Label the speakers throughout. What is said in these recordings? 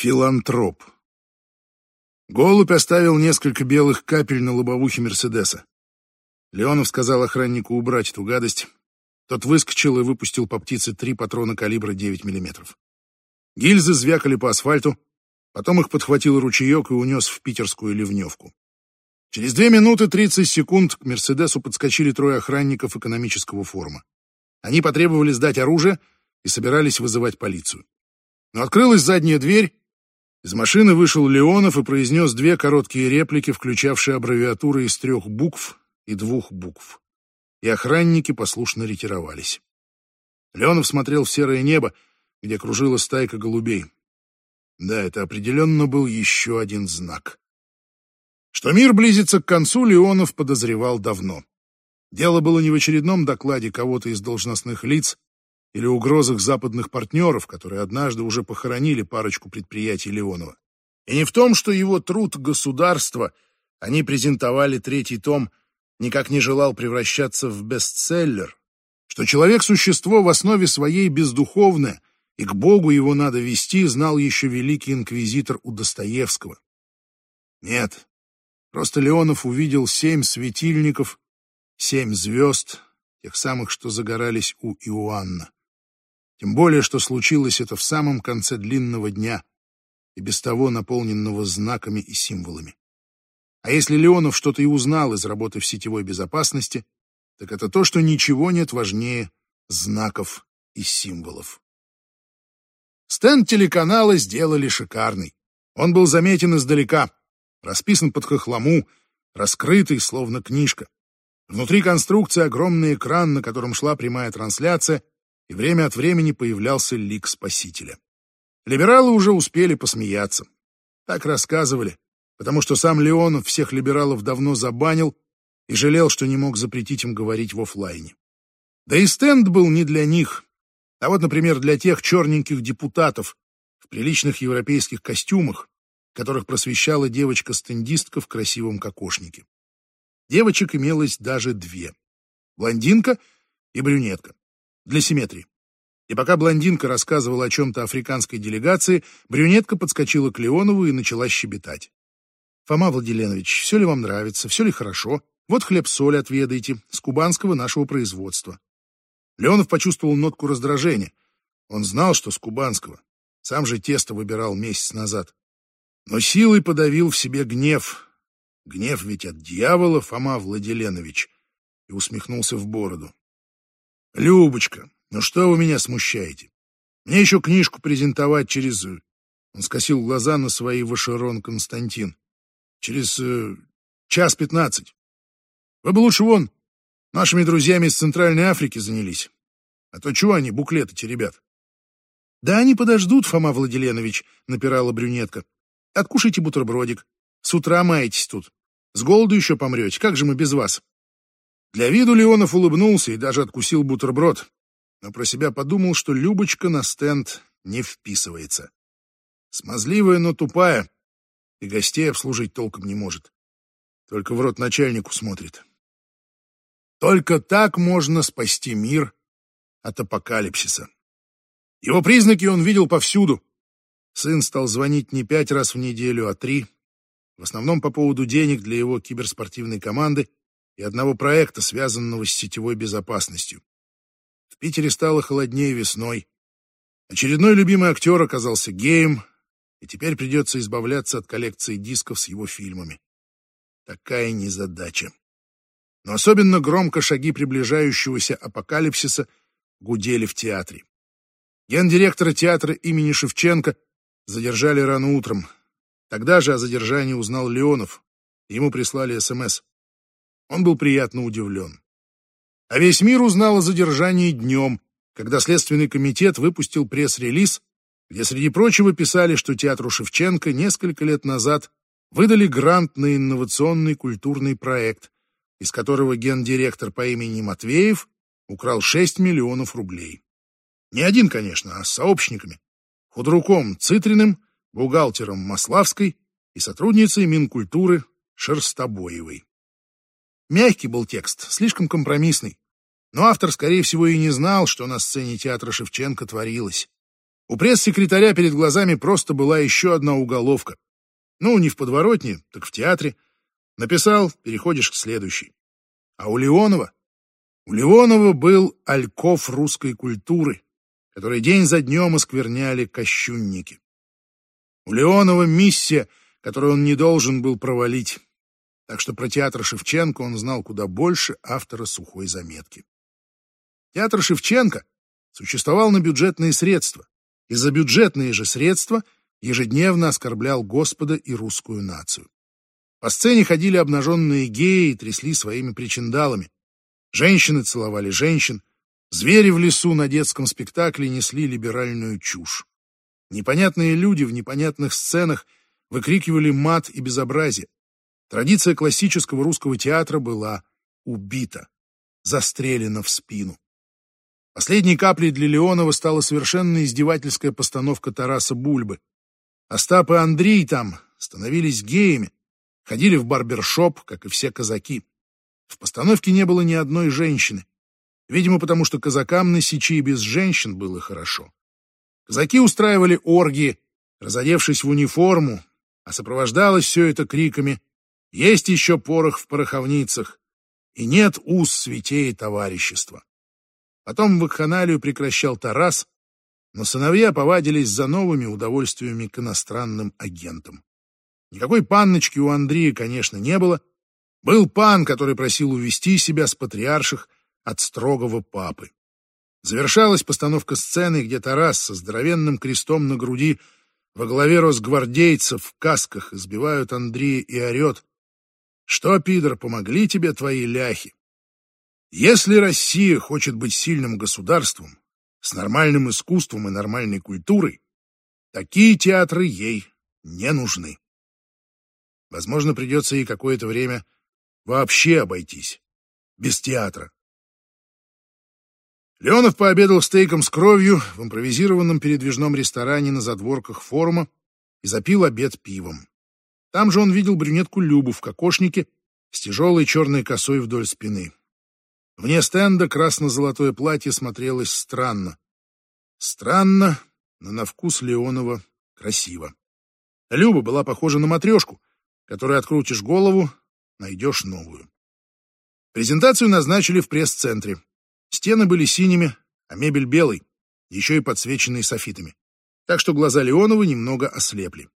Speaker 1: Филантроп. Голубь оставил несколько белых капель на лобовухе Мерседеса. Леонов сказал охраннику убрать эту гадость. Тот выскочил и выпустил по птице три патрона калибра 9 мм. Гильзы звякали по асфальту, потом их подхватил ручеек и унес в питерскую ливневку. Через две минуты 30 секунд к Мерседесу подскочили трое охранников экономического форума. Они потребовали сдать оружие и собирались вызывать полицию. Но открылась задняя дверь, из машины вышел Леонов и произнес две короткие реплики, включавшие аббревиатуры из трех букв и двух букв. И охранники послушно ретировались. Леонов смотрел в серое небо, где кружила стайка голубей. Да, это определенно был еще один знак. Что мир близится к концу, Леонов подозревал давно. Дело было не в очередном докладе кого-то из должностных лиц, или угрозах западных партнеров, которые однажды уже похоронили парочку предприятий Леонова. И не в том, что его труд государства, они презентовали третий том, никак не желал превращаться в бестселлер, что человек — существо в основе своей бездуховное, и к Богу его надо вести, знал еще великий инквизитор у Достоевского. Нет, просто Леонов увидел семь светильников, семь звезд, тех самых, что загорались у Иоанна. Тем более, что случилось это в самом конце длинного дня и без того наполненного знаками и символами. А если Леонов что-то и узнал из работы в сетевой безопасности, так это то, что ничего нет важнее знаков и символов. Стенд телеканала сделали шикарный. Он был заметен издалека, расписан под хохлому, раскрытый, словно книжка. Внутри конструкции огромный экран, на котором шла прямая трансляция, и время от времени появлялся лик Спасителя. Либералы уже успели посмеяться. Так рассказывали, потому что сам Леонов всех либералов давно забанил и жалел, что не мог запретить им говорить в офлайне. Да и стенд был не для них, а вот, например, для тех черненьких депутатов в приличных европейских костюмах, которых просвещала девочка-стендистка в красивом кокошнике. Девочек имелось даже две — блондинка и брюнетка для симметрии. И пока блондинка рассказывала о чем-то африканской делегации, брюнетка подскочила к Леонову и начала щебетать. «Фома Владиленович, все ли вам нравится, все ли хорошо? Вот хлеб-соль отведайте, с кубанского нашего производства». Леонов почувствовал нотку раздражения. Он знал, что с кубанского. Сам же тесто выбирал месяц назад. Но силой подавил в себе гнев. Гнев ведь от дьявола, Фома Владиленович. И усмехнулся в бороду. «Любочка, ну что вы меня смущаете? Мне еще книжку презентовать через...» Он скосил глаза на свои Вашерон Константин. «Через э, час пятнадцать. Вы бы лучше вон нашими друзьями из Центральной Африки занялись. А то чего они, буклеты те ребят?» «Да они подождут, Фома Владиленович», — напирала брюнетка. «Откушайте бутербродик. С утра маетесь тут. С голоду еще помрете. Как же мы без вас?» Для виду Леонов улыбнулся и даже откусил бутерброд, но про себя подумал, что Любочка на стенд не вписывается. Смазливая, но тупая, и гостей обслужить толком не может. Только в рот начальнику смотрит. Только так можно спасти мир от апокалипсиса. Его признаки он видел повсюду. Сын стал звонить не пять раз в неделю, а три. В основном по поводу денег для его киберспортивной команды и одного проекта, связанного с сетевой безопасностью. В Питере стало холоднее весной. Очередной любимый актер оказался геем, и теперь придется избавляться от коллекции дисков с его фильмами. Такая незадача. Но особенно громко шаги приближающегося апокалипсиса гудели в театре. Гендиректора театра имени Шевченко задержали рано утром. Тогда же о задержании узнал Леонов. Ему прислали СМС. Он был приятно удивлен. А весь мир узнал о задержании днем, когда Следственный комитет выпустил пресс-релиз, где, среди прочего, писали, что театру Шевченко несколько лет назад выдали грант на инновационный культурный проект, из которого гендиректор по имени Матвеев украл 6 миллионов рублей. Не один, конечно, а с сообщниками. Худруком Цитриным, бухгалтером Маславской и сотрудницей Минкультуры Шерстобоевой. Мягкий был текст, слишком компромиссный. Но автор, скорее всего, и не знал, что на сцене театра Шевченко творилось. У пресс-секретаря перед глазами просто была еще одна уголовка. Ну, не в подворотне, так в театре. Написал, переходишь к следующей. А у Леонова? У Леонова был альков русской культуры, который день за днем оскверняли кощунники. У Леонова миссия, которую он не должен был провалить. Так что про театр Шевченко он знал куда больше автора сухой заметки. Театр Шевченко существовал на бюджетные средства, и за бюджетные же средства ежедневно оскорблял Господа и русскую нацию. По сцене ходили обнаженные геи и трясли своими причиндалами. Женщины целовали женщин, звери в лесу на детском спектакле несли либеральную чушь. Непонятные люди в непонятных сценах выкрикивали мат и безобразие. Традиция классического русского театра была убита, застрелена в спину. Последней каплей для Леонова стала совершенно издевательская постановка Тараса Бульбы. Остап и Андрей там становились геями, ходили в барбершоп, как и все казаки. В постановке не было ни одной женщины. Видимо, потому что казакам на сечи без женщин было хорошо. Казаки устраивали оргии, разодевшись в униформу, а сопровождалось все это криками «Есть еще порох в пороховницах!» и «Нет уз святей товарищества!» Потом вакханалию прекращал Тарас, но сыновья повадились за новыми удовольствиями к иностранным агентам. Никакой панночки у Андрея, конечно, не было. Был пан, который просил увести себя с патриарших от строгого папы. Завершалась постановка сцены, где Тарас со здоровенным крестом на груди во главе росгвардейцев в касках избивают Андрея и орет. «Что, пидор, помогли тебе твои ляхи? Если Россия хочет быть сильным государством, с нормальным искусством и нормальной культурой, такие театры ей не нужны. Возможно, придется ей какое-то время вообще обойтись, без театра. Леонов пообедал стейком с кровью в импровизированном передвижном ресторане на задворках форума и запил обед пивом. Там же он видел брюнетку Любу в кокошнике с тяжелой черной косой вдоль спины. Вне стенда красно-золотое платье смотрелось странно. Странно, но на вкус Леонова красиво. Люба была похожа на матрешку, которой открутишь голову, найдешь новую. Презентацию назначили в пресс-центре. Стены были синими, а мебель белой, еще и подсвеченной софитами. Так что глаза Леонова немного ослепли.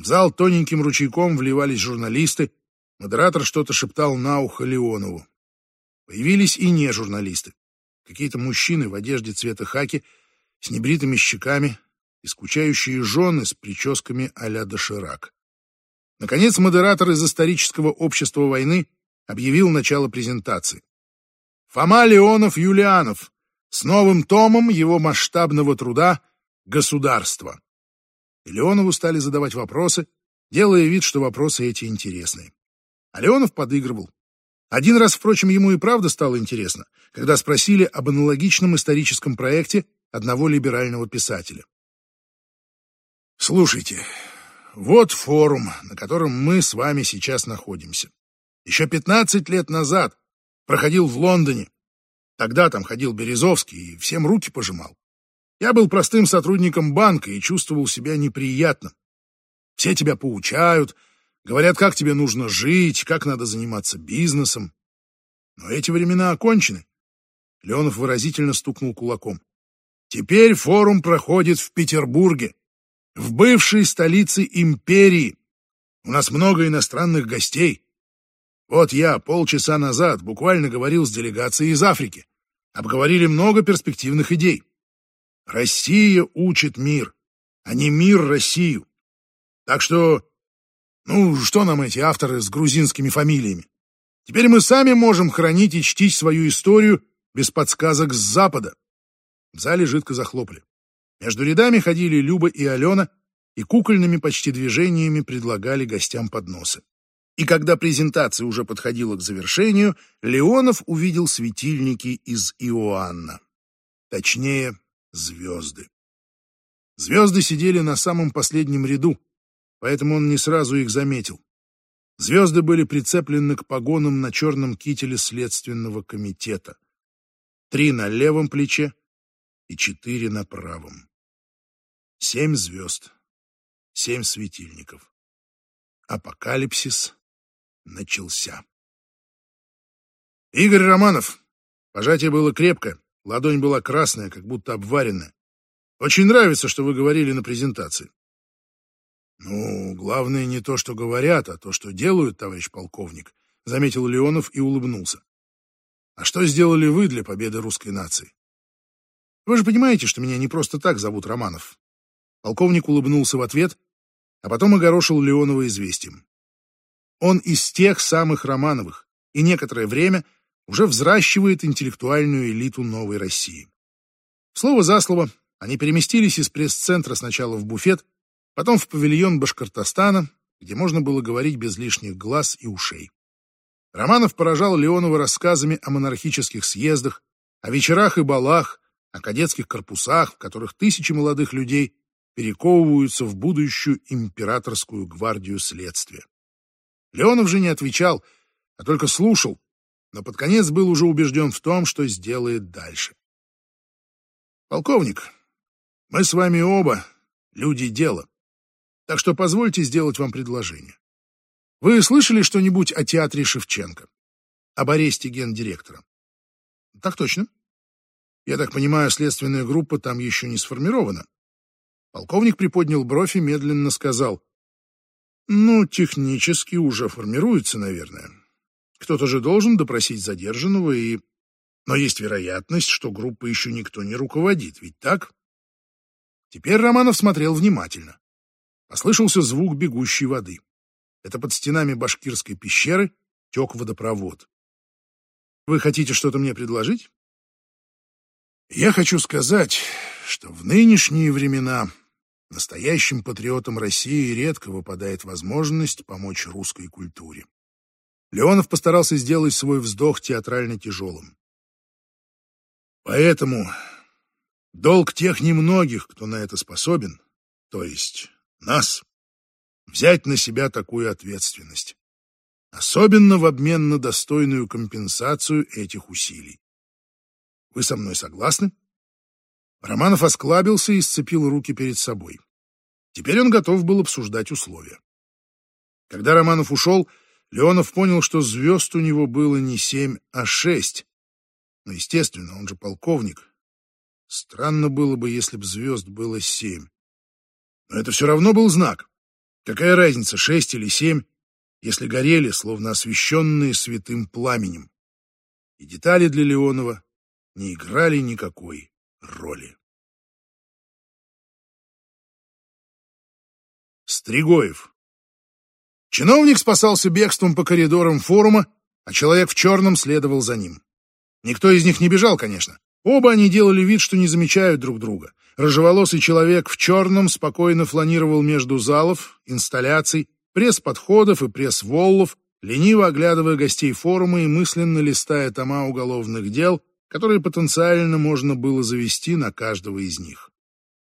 Speaker 1: В зал тоненьким ручейком вливались журналисты, модератор что-то шептал на ухо Леонову. Появились и не журналисты. Какие-то мужчины в одежде цвета хаки, с небритыми щеками и скучающие жены с прическами а-ля доширак. Наконец, модератор из исторического общества войны объявил начало презентации. Фома Леонов Юлианов с новым томом его масштабного труда «Государство». И Леонову стали задавать вопросы, делая вид, что вопросы эти интересные. А Леонов подыгрывал. Один раз, впрочем, ему и правда стало интересно, когда спросили об аналогичном историческом проекте одного либерального писателя. Слушайте, вот форум, на котором мы с вами сейчас находимся. Еще 15 лет назад проходил в Лондоне. Тогда там ходил Березовский и всем руки пожимал. Я был простым сотрудником банка и чувствовал себя неприятно. Все тебя поучают, говорят, как тебе нужно жить, как надо заниматься бизнесом. Но эти времена окончены. Леонов выразительно стукнул кулаком. Теперь форум проходит в Петербурге, в бывшей столице империи. У нас много иностранных гостей. Вот я полчаса назад буквально говорил с делегацией из Африки. Обговорили много перспективных идей. Россия учит мир, а не мир Россию. Так что, ну, что нам эти авторы с грузинскими фамилиями? Теперь мы сами можем хранить и чтить свою историю без подсказок с Запада. В зале жидко захлопали. Между рядами ходили Люба и Алена и кукольными почти движениями предлагали гостям подносы. И когда презентация уже подходила к завершению, Леонов увидел светильники из Иоанна. Точнее, звезды. Звезды сидели на самом последнем ряду, поэтому он не сразу их заметил. Звезды были прицеплены к погонам на черном кителе Следственного комитета. Три на левом плече и четыре на правом. Семь звезд, семь светильников. Апокалипсис начался. Игорь Романов. Пожатие было крепкое, ладонь была красная, как будто обваренная. Очень нравится, что вы говорили на презентации. Ну, главное не то, что говорят, а то, что делают, товарищ полковник, заметил Леонов и улыбнулся. А что сделали вы для победы русской нации? Вы же понимаете, что меня не просто так зовут Романов. Полковник улыбнулся в ответ, а потом огорошил Леонова известием. Он из тех самых Романовых и некоторое время уже взращивает интеллектуальную элиту новой России. Слово за слово, они переместились из пресс-центра сначала в буфет, потом в павильон Башкортостана, где можно было говорить без лишних глаз и ушей. Романов поражал Леонова рассказами о монархических съездах, о вечерах и балах, о кадетских корпусах, в которых тысячи молодых людей перековываются в будущую императорскую гвардию следствия. Леонов же не отвечал, а только слушал, но под конец был уже убежден в том, что сделает дальше. «Полковник, мы с вами оба люди дела, так что позвольте сделать вам предложение. Вы слышали что-нибудь о театре Шевченко? Об аресте гендиректора?» «Так точно. Я так понимаю, следственная группа там еще не сформирована. Полковник приподнял бровь и медленно сказал. Ну, технически уже формируется, наверное. Кто-то же должен допросить задержанного и... Но есть вероятность, что группа еще никто не руководит, ведь так? Теперь Романов смотрел внимательно. Послышался звук бегущей воды. Это под стенами башкирской пещеры тек водопровод. Вы хотите что-то мне предложить? Я хочу сказать, что в нынешние времена настоящим патриотам России редко выпадает возможность помочь русской культуре. Леонов постарался сделать свой вздох театрально тяжелым. Поэтому долг тех немногих, кто на это способен, то есть нас, взять на себя такую ответственность, особенно в обмен на достойную компенсацию этих усилий. Вы со мной согласны? Романов осклабился и сцепил руки перед собой. Теперь он готов был обсуждать условия. Когда Романов ушел, Леонов понял, что звезд у него было не семь, а шесть. Но, естественно, он же полковник. Странно было бы, если б звезд было семь. Но это все равно был знак. Какая разница, шесть или семь, если горели, словно освещенные святым пламенем. И детали для Леонова не играли никакой роли. Стригоев. Чиновник спасался бегством по коридорам форума, а человек в черном следовал за ним. Никто из них не бежал, конечно. Оба они делали вид, что не замечают друг друга. Рыжеволосый человек в черном спокойно фланировал между залов, инсталляций, пресс-подходов и пресс-воллов, лениво оглядывая гостей форума и мысленно листая тома уголовных дел, которые потенциально можно было завести на каждого из них.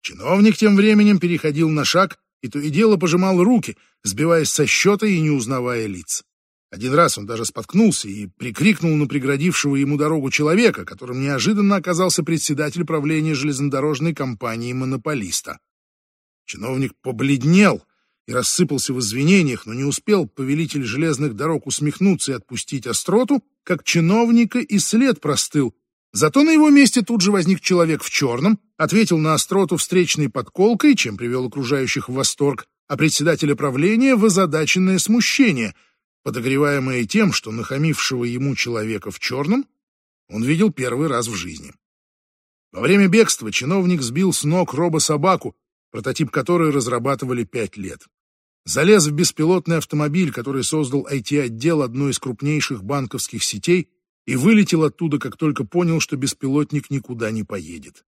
Speaker 1: Чиновник тем временем переходил на шаг и то и дело пожимал руки, сбиваясь со счета и не узнавая лиц. Один раз он даже споткнулся и прикрикнул на преградившего ему дорогу человека, которым неожиданно оказался председатель правления железнодорожной компании «Монополиста». Чиновник побледнел и рассыпался в извинениях, но не успел повелитель железных дорог усмехнуться и отпустить остроту, как чиновника и след простыл, Зато на его месте тут же возник человек в черном, ответил на остроту встречной подколкой, чем привел окружающих в восторг, а председателя правления в озадаченное смущение, подогреваемое тем, что нахамившего ему человека в черном он видел первый раз в жизни. Во время бегства чиновник сбил с ног робо-собаку, прототип которой разрабатывали пять лет. Залез в беспилотный автомобиль, который создал IT-отдел одной из крупнейших банковских сетей, и вылетел оттуда, как только понял, что беспилотник никуда не поедет.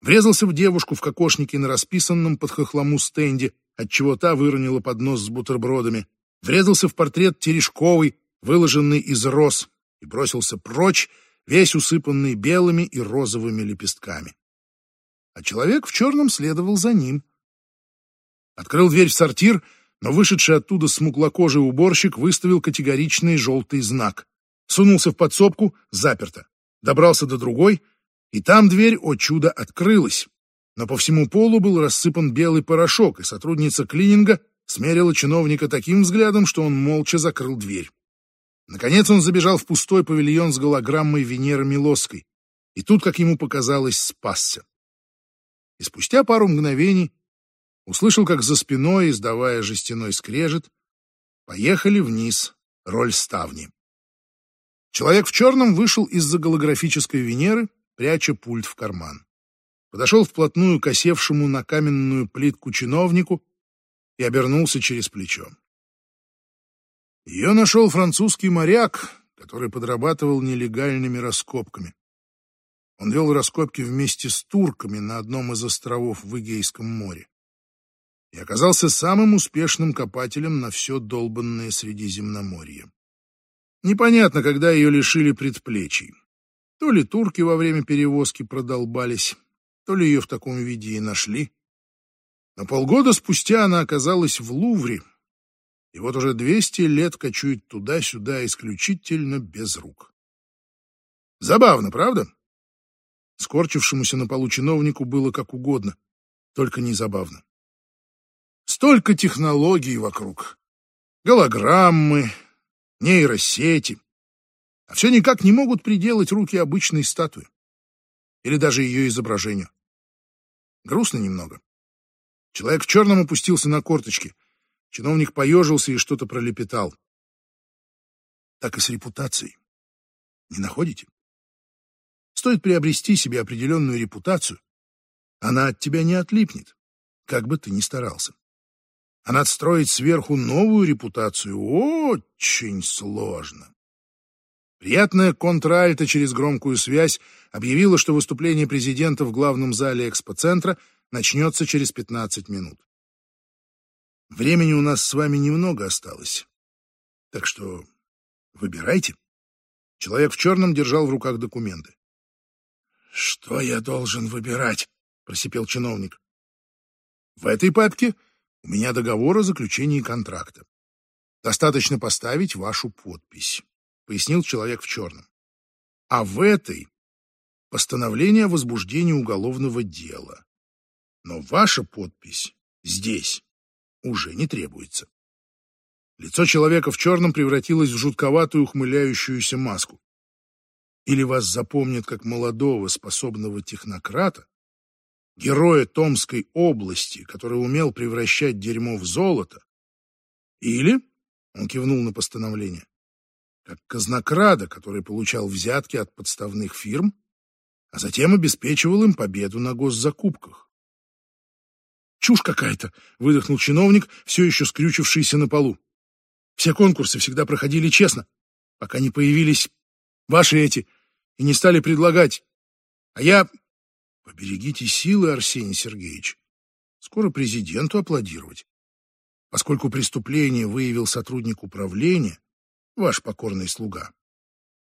Speaker 1: Врезался в девушку в кокошнике на расписанном под хохлому стенде, отчего та выронила поднос с бутербродами. Врезался в портрет Терешковой, выложенный из роз, и бросился прочь, весь усыпанный белыми и розовыми лепестками. А человек в черном следовал за ним. Открыл дверь в сортир, но вышедший оттуда смуглокожий уборщик выставил категоричный желтый знак. Сунулся в подсобку, заперто. Добрался до другой, и там дверь, о чудо, открылась. Но по всему полу был рассыпан белый порошок, и сотрудница клининга смерила чиновника таким взглядом, что он молча закрыл дверь. Наконец он забежал в пустой павильон с голограммой Венеры Милосской, и тут, как ему показалось, спасся. И спустя пару мгновений услышал, как за спиной, издавая жестяной скрежет, поехали вниз роль ставни. Человек в черном вышел из-за голографической Венеры, пряча пульт в карман. Подошел вплотную к осевшему на каменную плитку чиновнику и обернулся через плечо. Ее нашел французский моряк, который подрабатывал нелегальными раскопками. Он вел раскопки вместе с турками на одном из островов в Эгейском море и оказался самым успешным копателем на все долбанное Средиземноморье. Непонятно, когда ее лишили предплечий. То ли турки во время перевозки продолбались, то ли ее в таком виде и нашли. Но полгода спустя она оказалась в Лувре, и вот уже 200 лет кочует туда-сюда исключительно без рук. Забавно, правда? Скорчившемуся на полу чиновнику было как угодно, только не забавно. Столько технологий вокруг. Голограммы, нейросети. А все никак не могут приделать руки обычной статуи. Или даже ее изображению. Грустно немного. Человек в черном опустился на корточки — Чиновник поежился и что-то пролепетал. Так и с репутацией. Не находите? Стоит приобрести себе определенную репутацию, она от тебя не отлипнет, как бы ты ни старался. А надстроить сверху новую репутацию очень сложно. Приятная контральта через громкую связь объявила, что выступление президента в главном зале экспоцентра начнется через 15 минут. Времени у нас с вами немного осталось. Так что выбирайте. Человек в черном держал в руках документы. «Что я должен выбирать?» — просипел чиновник. «В этой папке у меня договор о заключении контракта. Достаточно поставить вашу подпись», — пояснил человек в черном. «А в этой — постановление о возбуждении уголовного дела. Но ваша подпись здесь» уже не требуется. Лицо человека в черном превратилось в жутковатую ухмыляющуюся маску. Или вас запомнят как молодого, способного технократа, героя Томской области, который умел превращать дерьмо в золото, или, он кивнул на постановление, как казнокрада, который получал взятки от подставных фирм, а затем обеспечивал им победу на госзакупках. Чушь какая-то, выдохнул чиновник, все еще скрючившийся на полу. Все конкурсы всегда проходили честно, пока не появились ваши эти и не стали предлагать. А я... Поберегите силы, Арсений Сергеевич. Скоро президенту аплодировать. Поскольку преступление выявил сотрудник управления, ваш покорный слуга,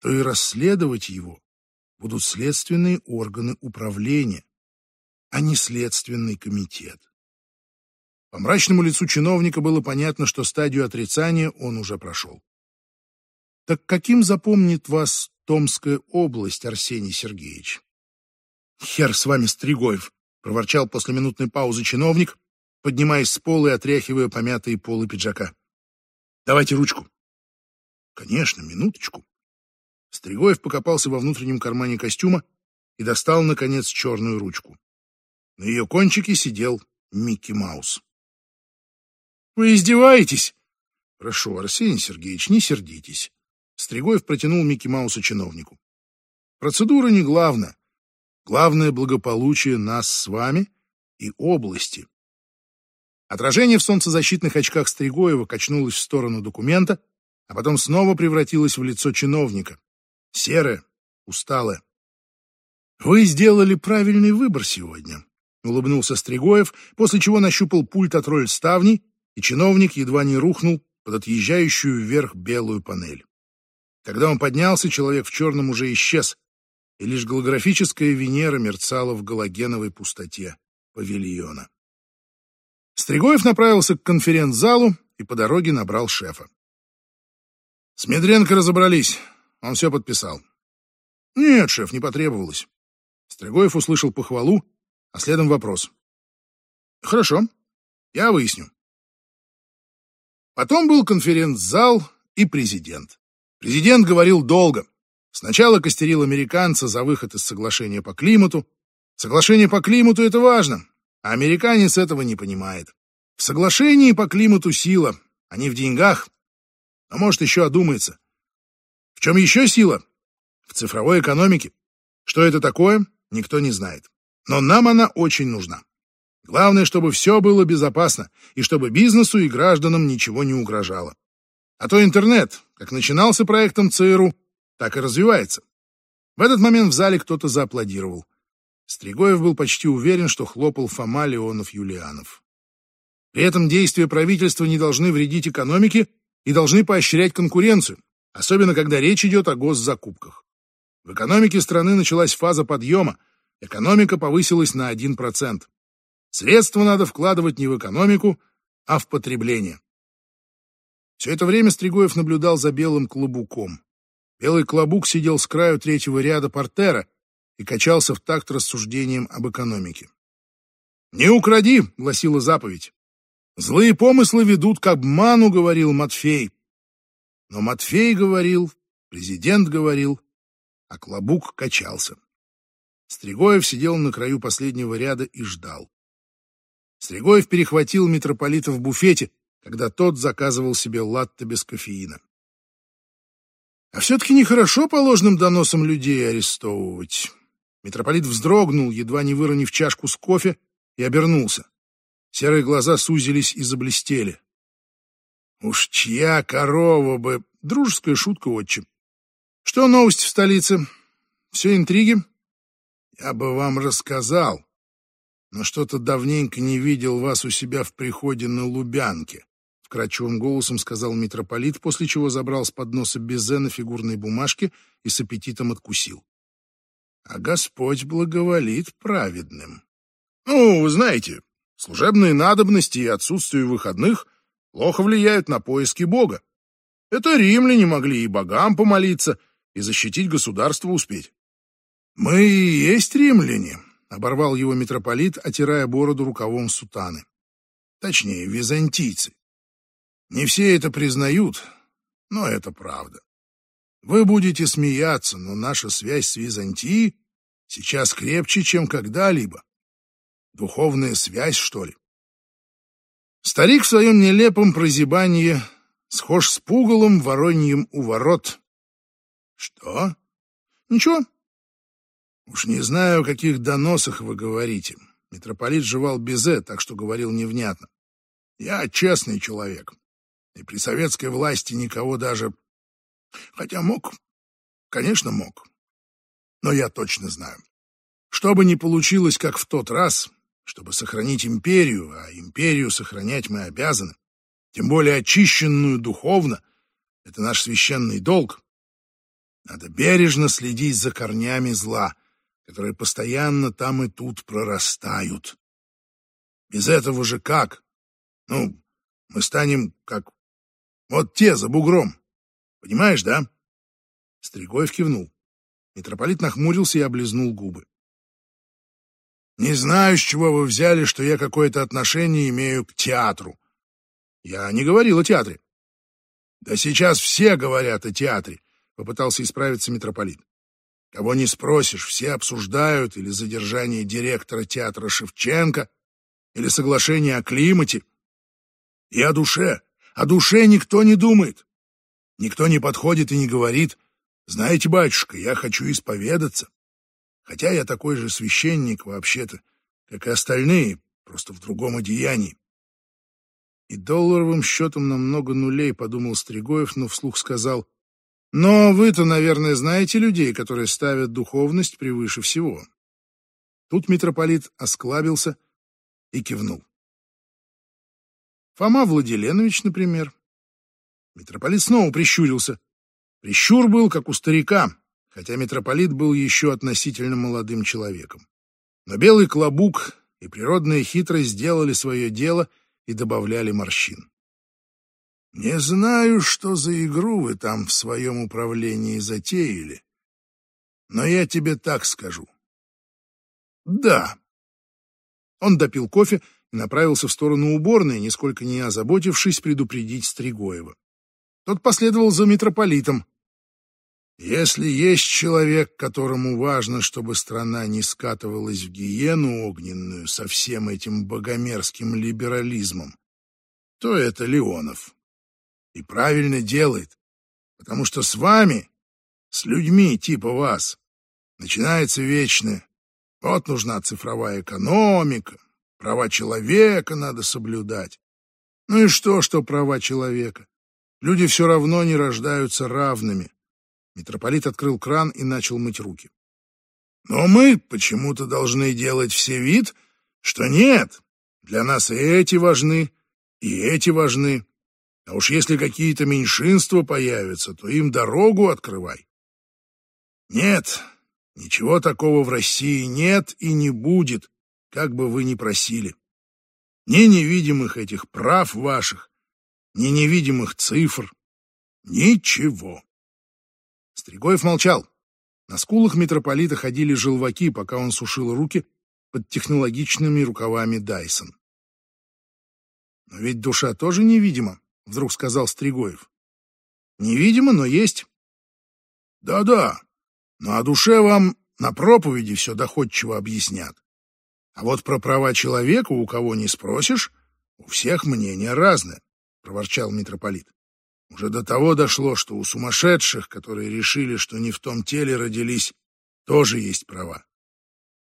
Speaker 1: то и расследовать его будут следственные органы управления, а не следственный комитет. По мрачному лицу чиновника было понятно, что стадию отрицания он уже прошел. Так каким запомнит вас Томская область, Арсений Сергеевич? Хер с вами, Стригоев, проворчал после минутной паузы чиновник, поднимаясь с пола и отряхивая помятые полы пиджака. Давайте ручку. Конечно, минуточку. Стригоев покопался во внутреннем кармане костюма и достал, наконец, черную ручку. На ее кончике сидел Микки Маус. Вы издеваетесь? Прошу, Арсений Сергеевич, не сердитесь. Стригоев протянул Микки Мауса чиновнику. Процедура не главная. Главное благополучие нас с вами и области. Отражение в солнцезащитных очках Стригоева качнулось в сторону документа, а потом снова превратилось в лицо чиновника. Серое, усталое. «Вы сделали правильный выбор сегодня», — улыбнулся Стригоев, после чего нащупал пульт от роль ставней и чиновник едва не рухнул под отъезжающую вверх белую панель. Когда он поднялся, человек в черном уже исчез, и лишь голографическая Венера мерцала в галогеновой пустоте павильона. Стригоев направился к конференц-залу и по дороге набрал шефа. С Медренко разобрались, он все подписал. Нет, шеф, не потребовалось. Стригоев услышал похвалу, а следом вопрос. Хорошо, я выясню. Потом был конференц-зал и президент. Президент говорил долго. Сначала костерил американца за выход из соглашения по климату. Соглашение по климату — это важно, а американец этого не понимает. В соглашении по климату сила, а не в деньгах. А может, еще одумается. В чем еще сила? В цифровой экономике. Что это такое, никто не знает. Но нам она очень нужна. Главное, чтобы все было безопасно, и чтобы бизнесу и гражданам ничего не угрожало. А то интернет, как начинался проектом ЦРУ, так и развивается. В этот момент в зале кто-то зааплодировал. Стригоев был почти уверен, что хлопал Фома Леонов-Юлианов. При этом действия правительства не должны вредить экономике и должны поощрять конкуренцию, особенно когда речь идет о госзакупках. В экономике страны началась фаза подъема, экономика повысилась на 1%. Средства надо вкладывать не в экономику, а в потребление. Все это время Стригоев наблюдал за белым клобуком. Белый клобук сидел с краю третьего ряда портера и качался в такт рассуждением об экономике. «Не укради!» — гласила заповедь. «Злые помыслы ведут к обману», — говорил Матфей. Но Матфей говорил, президент говорил, а клобук качался. Стригоев сидел на краю последнего ряда и ждал. Стригоев перехватил митрополита в буфете, когда тот заказывал себе латте без кофеина. А все-таки нехорошо по ложным доносам людей арестовывать. Митрополит вздрогнул, едва не выронив чашку с кофе, и обернулся. Серые глаза сузились и заблестели. Уж чья корова бы... Дружеская шутка, отчим. Что новость в столице? Все интриги? Я бы вам рассказал, но что-то давненько не видел вас у себя в приходе на Лубянке вкрадчивым голосом сказал митрополит, после чего забрал с подноса безе на фигурной бумажке и с аппетитом откусил. А Господь благоволит праведным. Ну, вы знаете, служебные надобности и отсутствие выходных плохо влияют на поиски Бога. Это римляне могли и богам помолиться, и защитить государство успеть. Мы и есть римляне, оборвал его митрополит, отирая бороду рукавом сутаны. Точнее, византийцы. Не все это признают, но это правда. Вы будете смеяться, но наша связь с Византией сейчас крепче, чем когда-либо. Духовная связь, что ли? Старик в своем нелепом прозябании схож с пугалом вороньим у ворот. Что? Ничего. Уж не знаю, о каких доносах вы говорите. Митрополит жевал безе, так что говорил невнятно. Я честный человек. И при советской власти никого даже... Хотя мог, конечно, мог. Но я точно знаю. Что бы ни получилось, как в тот раз, чтобы сохранить империю, а империю сохранять мы обязаны, тем более очищенную духовно, это наш священный долг. Надо бережно следить за корнями зла, которые постоянно там и тут прорастают. Без этого же как? Ну, мы станем как вот те, за бугром. Понимаешь, да? Стригоев кивнул. Митрополит нахмурился и облизнул губы. Не знаю, с чего вы взяли, что я какое-то отношение имею к театру. Я не говорил о театре. Да сейчас все говорят о театре, попытался исправиться митрополит. Кого не спросишь, все обсуждают или задержание директора театра Шевченко, или соглашение о климате. И о душе. О душе никто не думает. Никто не подходит и не говорит, «Знаете, батюшка, я хочу исповедаться». Хотя я такой же священник вообще-то, как и остальные, просто в другом одеянии. И долларовым счетом на много нулей, подумал Стригоев, но вслух сказал, «Но вы-то, наверное, знаете людей, которые ставят духовность превыше всего». Тут митрополит осклабился и кивнул. Фома Владиленович, например. Митрополит снова прищурился. Прищур был, как у старика, хотя митрополит был еще относительно молодым человеком. Но белый клобук и природная хитрость сделали свое дело и добавляли морщин. Не знаю, что за игру вы там в своем управлении затеяли, но я тебе так скажу. Да, Он допил кофе направился в сторону уборной, нисколько не озаботившись предупредить Стригоева. Тот последовал за митрополитом. Если есть человек, которому важно, чтобы страна не скатывалась в гиену огненную со всем этим богомерзким либерализмом, то это Леонов. И правильно делает, потому что с вами, с людьми типа вас, начинается вечное. Вот нужна цифровая экономика, права человека надо соблюдать. Ну и что, что права человека? Люди все равно не рождаются равными. Митрополит открыл кран и начал мыть руки. Но мы почему-то должны делать все вид, что нет. Для нас и эти важны, и эти важны. А уж если какие-то меньшинства появятся, то им дорогу открывай. Нет, ничего такого в России нет и не будет, как бы вы ни просили. Ни невидимых этих прав ваших, ни невидимых цифр, ничего. Стригоев молчал. На скулах митрополита ходили желваки, пока он сушил руки под технологичными рукавами Дайсон. «Но ведь душа тоже невидима», — вдруг сказал Стригоев. «Невидимо, но есть». «Да-да, но о душе вам на проповеди все доходчиво объяснят. А вот про права человека у кого не спросишь, у всех мнения разное», — проворчал митрополит. Уже до того дошло, что у сумасшедших, которые решили, что не в том теле родились, тоже есть права.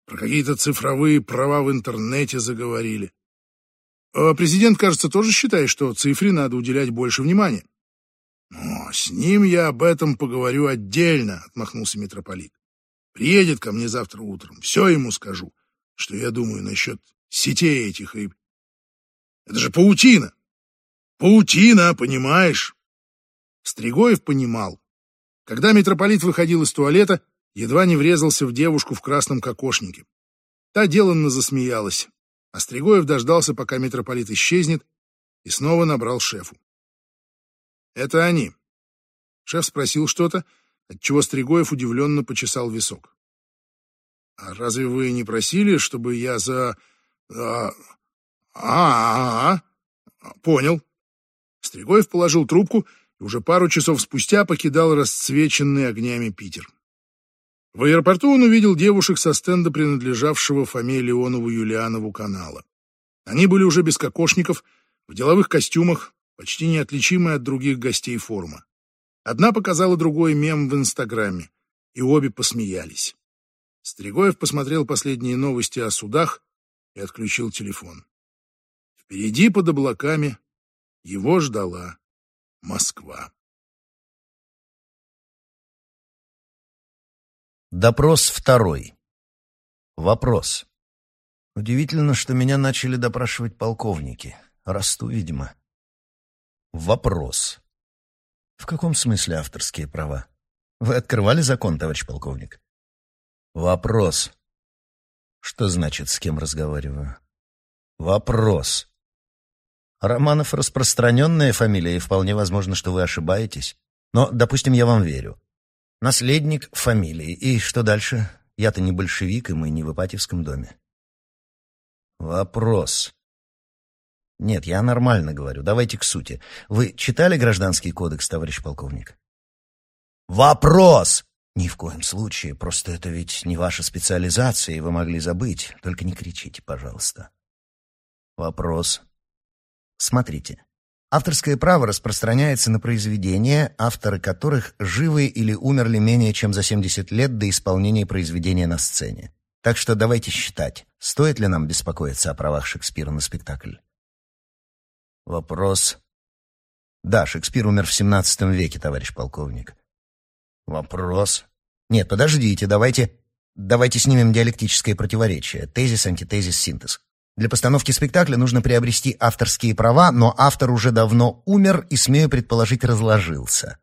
Speaker 1: Про какие-то цифровые права в интернете заговорили. А президент, кажется, тоже считает, что цифре надо уделять больше внимания. «О, с ним я об этом поговорю отдельно», — отмахнулся митрополит. «Приедет ко мне завтра утром, все ему скажу, что я думаю насчет сетей этих и... Это же паутина! Паутина, понимаешь?» Стригоев понимал. Когда митрополит выходил из туалета, едва не врезался в девушку в красном кокошнике. Та деланно засмеялась, а Стригоев дождался, пока митрополит исчезнет, и снова набрал шефу. «Это они». Шеф спросил что-то, отчего Стригоев удивленно почесал висок. «А разве вы не просили, чтобы я за... А, а, -а, -а. Понял». Стригоев положил трубку и уже пару часов спустя покидал расцвеченный огнями Питер. В аэропорту он увидел девушек со стенда, принадлежавшего фамилии Леонову Юлианову канала. Они были уже без кокошников, в деловых костюмах, почти неотличимые от других гостей форма. Одна показала другой мем в Инстаграме, и обе посмеялись. Стригоев посмотрел последние новости о судах и отключил телефон. Впереди под облаками его ждала Москва.
Speaker 2: Допрос второй. Вопрос. Удивительно, что меня начали допрашивать полковники. Расту, видимо. Вопрос. В каком смысле авторские права? Вы открывали закон, товарищ полковник? Вопрос. Что значит, с кем разговариваю? Вопрос. Романов — распространенная фамилия, и вполне возможно, что вы ошибаетесь. Но, допустим, я вам верю. Наследник фамилии. И что дальше? Я-то не большевик, и мы не в Ипатьевском доме. Вопрос. Нет, я нормально говорю. Давайте к сути. Вы читали Гражданский кодекс, товарищ полковник? Вопрос! Ни в коем случае. Просто это ведь не ваша специализация, и вы могли забыть. Только не кричите, пожалуйста. Вопрос. Смотрите. Авторское право распространяется на произведения, авторы которых живы или умерли менее чем за 70 лет до исполнения произведения на сцене. Так что давайте считать, стоит ли нам беспокоиться о правах Шекспира на спектакль. Вопрос. Да, Шекспир умер в 17 веке, товарищ полковник. Вопрос. Нет, подождите, давайте... Давайте снимем диалектическое противоречие. Тезис, антитезис, синтез. Для постановки спектакля нужно приобрести авторские права, но автор уже давно умер и, смею предположить, разложился.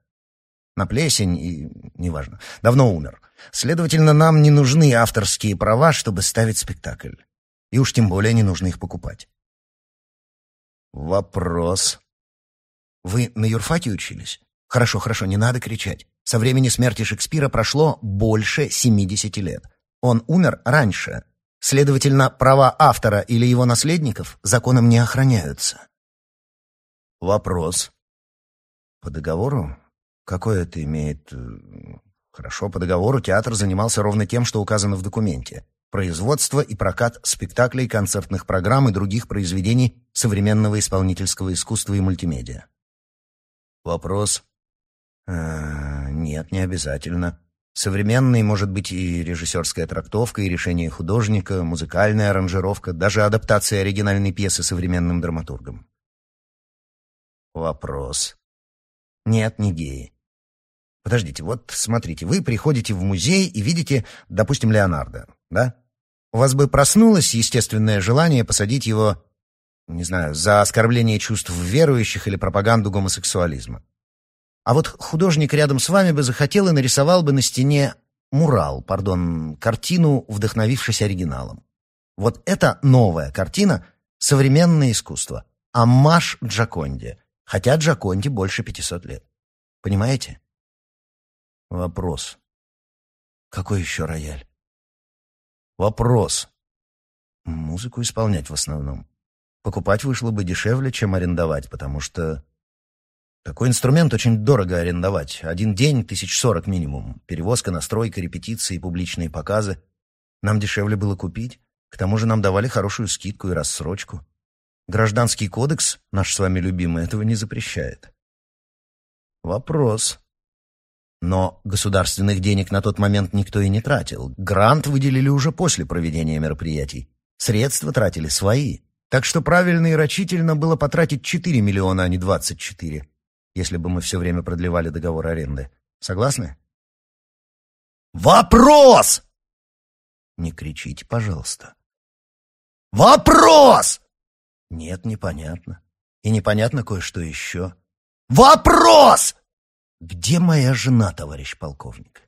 Speaker 2: На плесень и... неважно. Давно умер. Следовательно, нам не нужны авторские права, чтобы ставить спектакль. И уж тем более не нужно их покупать. Вопрос. Вы на юрфаке учились? Хорошо, хорошо, не надо кричать. Со времени смерти Шекспира прошло больше 70 лет. Он умер раньше, Следовательно, права автора или его наследников законом не охраняются. Вопрос. По договору? Какое это имеет... Э, хорошо, по договору театр занимался ровно тем, что указано в документе. Производство и прокат спектаклей, концертных программ и других произведений современного исполнительского искусства и мультимедиа. Вопрос. А, нет, не обязательно. Современной может быть и режиссерская трактовка, и решение художника, музыкальная аранжировка, даже адаптация оригинальной пьесы современным драматургом. Вопрос. Нет, не геи. Подождите, вот смотрите, вы приходите в музей и видите, допустим, Леонардо, да? У вас бы проснулось естественное желание посадить его, не знаю, за оскорбление чувств верующих или пропаганду гомосексуализма. А вот художник рядом с вами бы захотел и нарисовал бы на стене мурал, пардон, картину, вдохновившись оригиналом. Вот это новая картина — современное искусство. Аммаж Джаконде. Хотя Джаконде больше 500 лет. Понимаете? Вопрос. Какой еще рояль? Вопрос. Музыку исполнять в основном. Покупать вышло бы дешевле, чем арендовать, потому что такой инструмент очень дорого арендовать. Один день — тысяч сорок минимум. Перевозка, настройка, репетиции, публичные показы. Нам дешевле было купить. К тому же нам давали хорошую скидку и рассрочку. Гражданский кодекс, наш с вами любимый, этого не запрещает. Вопрос. Но государственных денег на тот момент никто и не тратил. Грант выделили уже после проведения мероприятий. Средства тратили свои. Так что правильно и рачительно было потратить 4 миллиона, а не 24 если бы мы все время продлевали договор аренды. Согласны? Вопрос! Не кричите, пожалуйста. Вопрос! Нет, непонятно. И непонятно кое-что еще. Вопрос! Где моя жена, товарищ полковник?